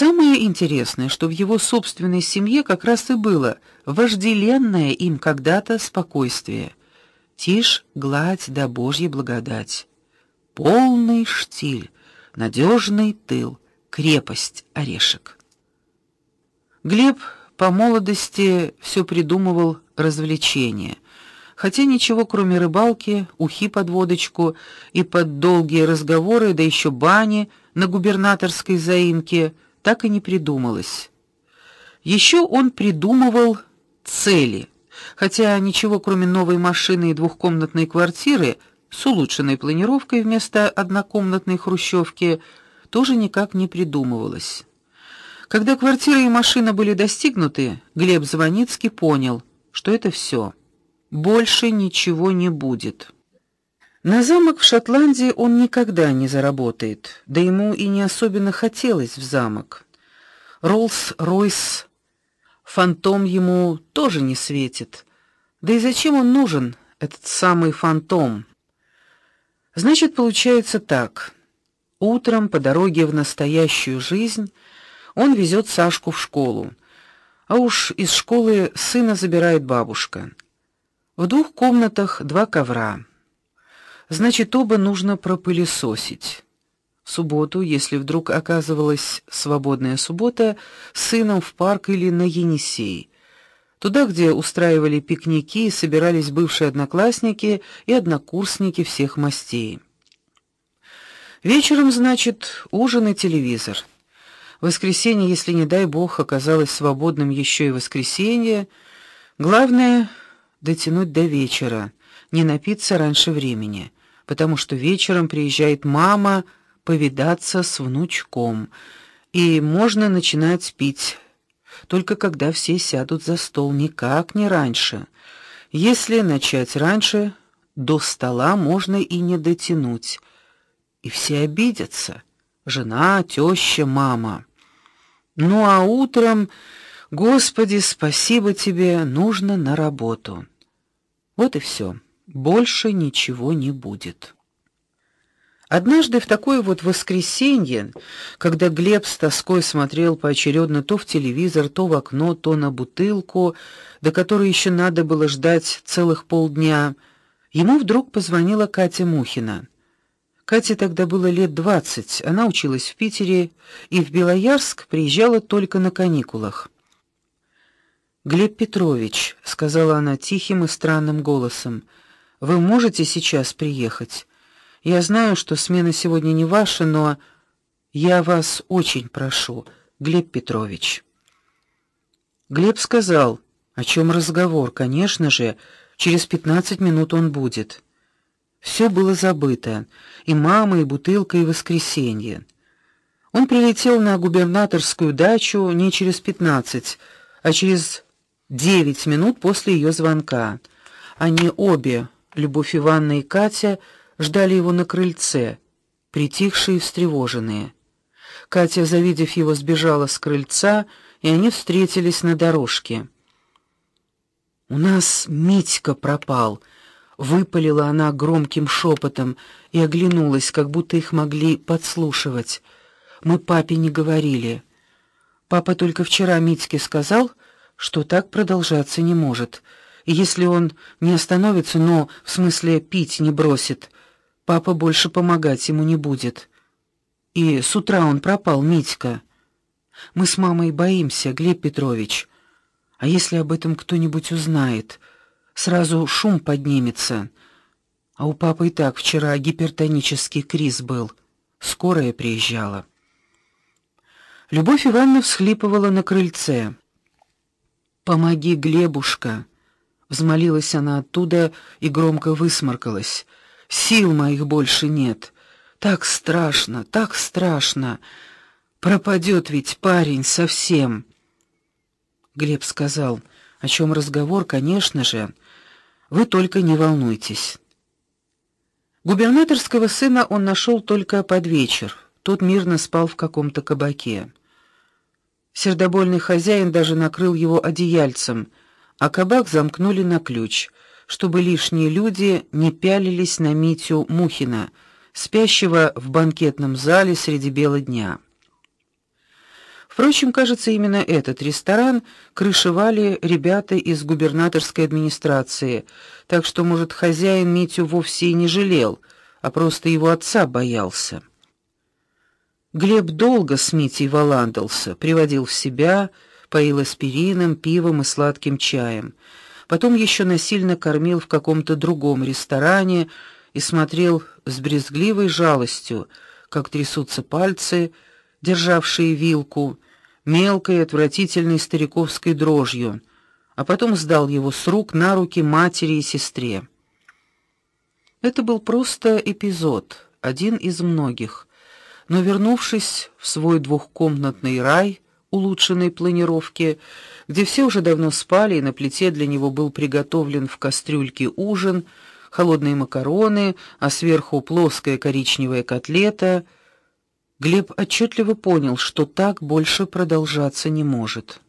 Самое интересное, что в его собственной семье как раз и было вожделенное им когда-то спокойствие. Тишь, гладь да Божья благодать. Полный штиль, надежный тыл, крепость, орешек. Глеб по молодости все придумывал развлечения, хотя ничего кроме рыбалки, ухи под водочку и под долгие разговоры, да еще бани на губернаторской заимке – так и не придумалось. Еще он придумывал цели, хотя ничего кроме новой машины и двухкомнатной квартиры с улучшенной планировкой вместо однокомнатной хрущевки тоже никак не придумывалось. Когда квартира и машина были достигнуты, Глеб Звоницкий понял, что это все. Больше ничего не будет. На замок в Шотландии он никогда не заработает, да ему и не особенно хотелось в замок. Роллс-Ройс фантом ему тоже не светит. Да и зачем он нужен, этот самый фантом? Значит, получается так. Утром по дороге в настоящую жизнь он везет Сашку в школу. А уж из школы сына забирает бабушка. В двух комнатах два ковра. Значит, оба нужно пропылесосить. В субботу, если вдруг оказывалась свободная суббота, с сыном в парк или на Енисей. Туда, где устраивали пикники и собирались бывшие одноклассники и однокурсники всех мастей. Вечером, значит, ужин и телевизор. В воскресенье, если не дай бог оказалось свободным еще и воскресенье, главное дотянуть до вечера, не напиться раньше времени потому что вечером приезжает мама повидаться с внучком, и можно начинать пить. Только когда все сядут за стол, никак не раньше. Если начать раньше, до стола можно и не дотянуть. И все обидятся: жена, теща, мама. Ну а утром, Господи, спасибо тебе, нужно на работу. Вот и все. Больше ничего не будет. Однажды в такое вот воскресенье, когда Глеб с тоской смотрел поочередно то в телевизор, то в окно, то на бутылку, до которой еще надо было ждать целых полдня, ему вдруг позвонила Катя Мухина. Кате тогда было лет двадцать, она училась в Питере и в Белоярск приезжала только на каникулах. Глеб Петрович, сказала она тихим и странным голосом. Вы можете сейчас приехать? Я знаю, что смена сегодня не ваша, но я вас очень прошу, Глеб Петрович. Глеб сказал: "О чем разговор? Конечно же, через пятнадцать минут он будет". Все было забыто: и мама, и бутылка, и воскресенье. Он прилетел на губернаторскую дачу не через пятнадцать, а через девять минут после ее звонка. Они обе Любовь Ивановна и Катя ждали его на крыльце, притихшие и встревоженные. Катя, завидев его, сбежала с крыльца, и они встретились на дорожке. У нас Митька пропал, выпалила она громким шепотом и оглянулась, как будто их могли подслушивать. Мы папе не говорили. Папа только вчера Митьке сказал, что так продолжаться не может. Если он не остановится, но в смысле пить не бросит, папа больше помогать ему не будет. И с утра он пропал, Митька. Мы с мамой боимся, Глеб Петрович. А если об этом кто-нибудь узнает, сразу шум поднимется. А у папы и так вчера гипертонический криз был. Скорая приезжала. Любовь Ивановна всхлипывала на крыльце. Помоги, Глебушка взмолилась она оттуда и громко высморкалась. Сил моих больше нет. Так страшно, так страшно. Пропадет ведь парень совсем. Глеб сказал: "О чем разговор, конечно же. Вы только не волнуйтесь". Губернаторского сына он нашел только под вечер. Тот мирно спал в каком-то кабаке. Сердобольный хозяин даже накрыл его одеяльцем а кабак замкнули на ключ, чтобы лишние люди не пялились на Митю Мухина, спящего в банкетном зале среди бела дня. Впрочем, кажется, именно этот ресторан крышевали ребята из губернаторской администрации, так что, может, хозяин Митю вовсе и не жалел, а просто его отца боялся. Глеб долго с Митей валандался, приводил в себя, поил аспирином, пивом и сладким чаем. Потом еще насильно кормил в каком-то другом ресторане и смотрел с брезгливой жалостью, как трясутся пальцы, державшие вилку, мелкой отвратительной стариковской дрожью, а потом сдал его с рук на руки матери и сестре. Это был просто эпизод, один из многих. Но вернувшись в свой двухкомнатный рай улучшенной планировки, где все уже давно спали, и на плите для него был приготовлен в кастрюльке ужин, холодные макароны, а сверху плоская коричневая котлета, Глеб отчетливо понял, что так больше продолжаться не может.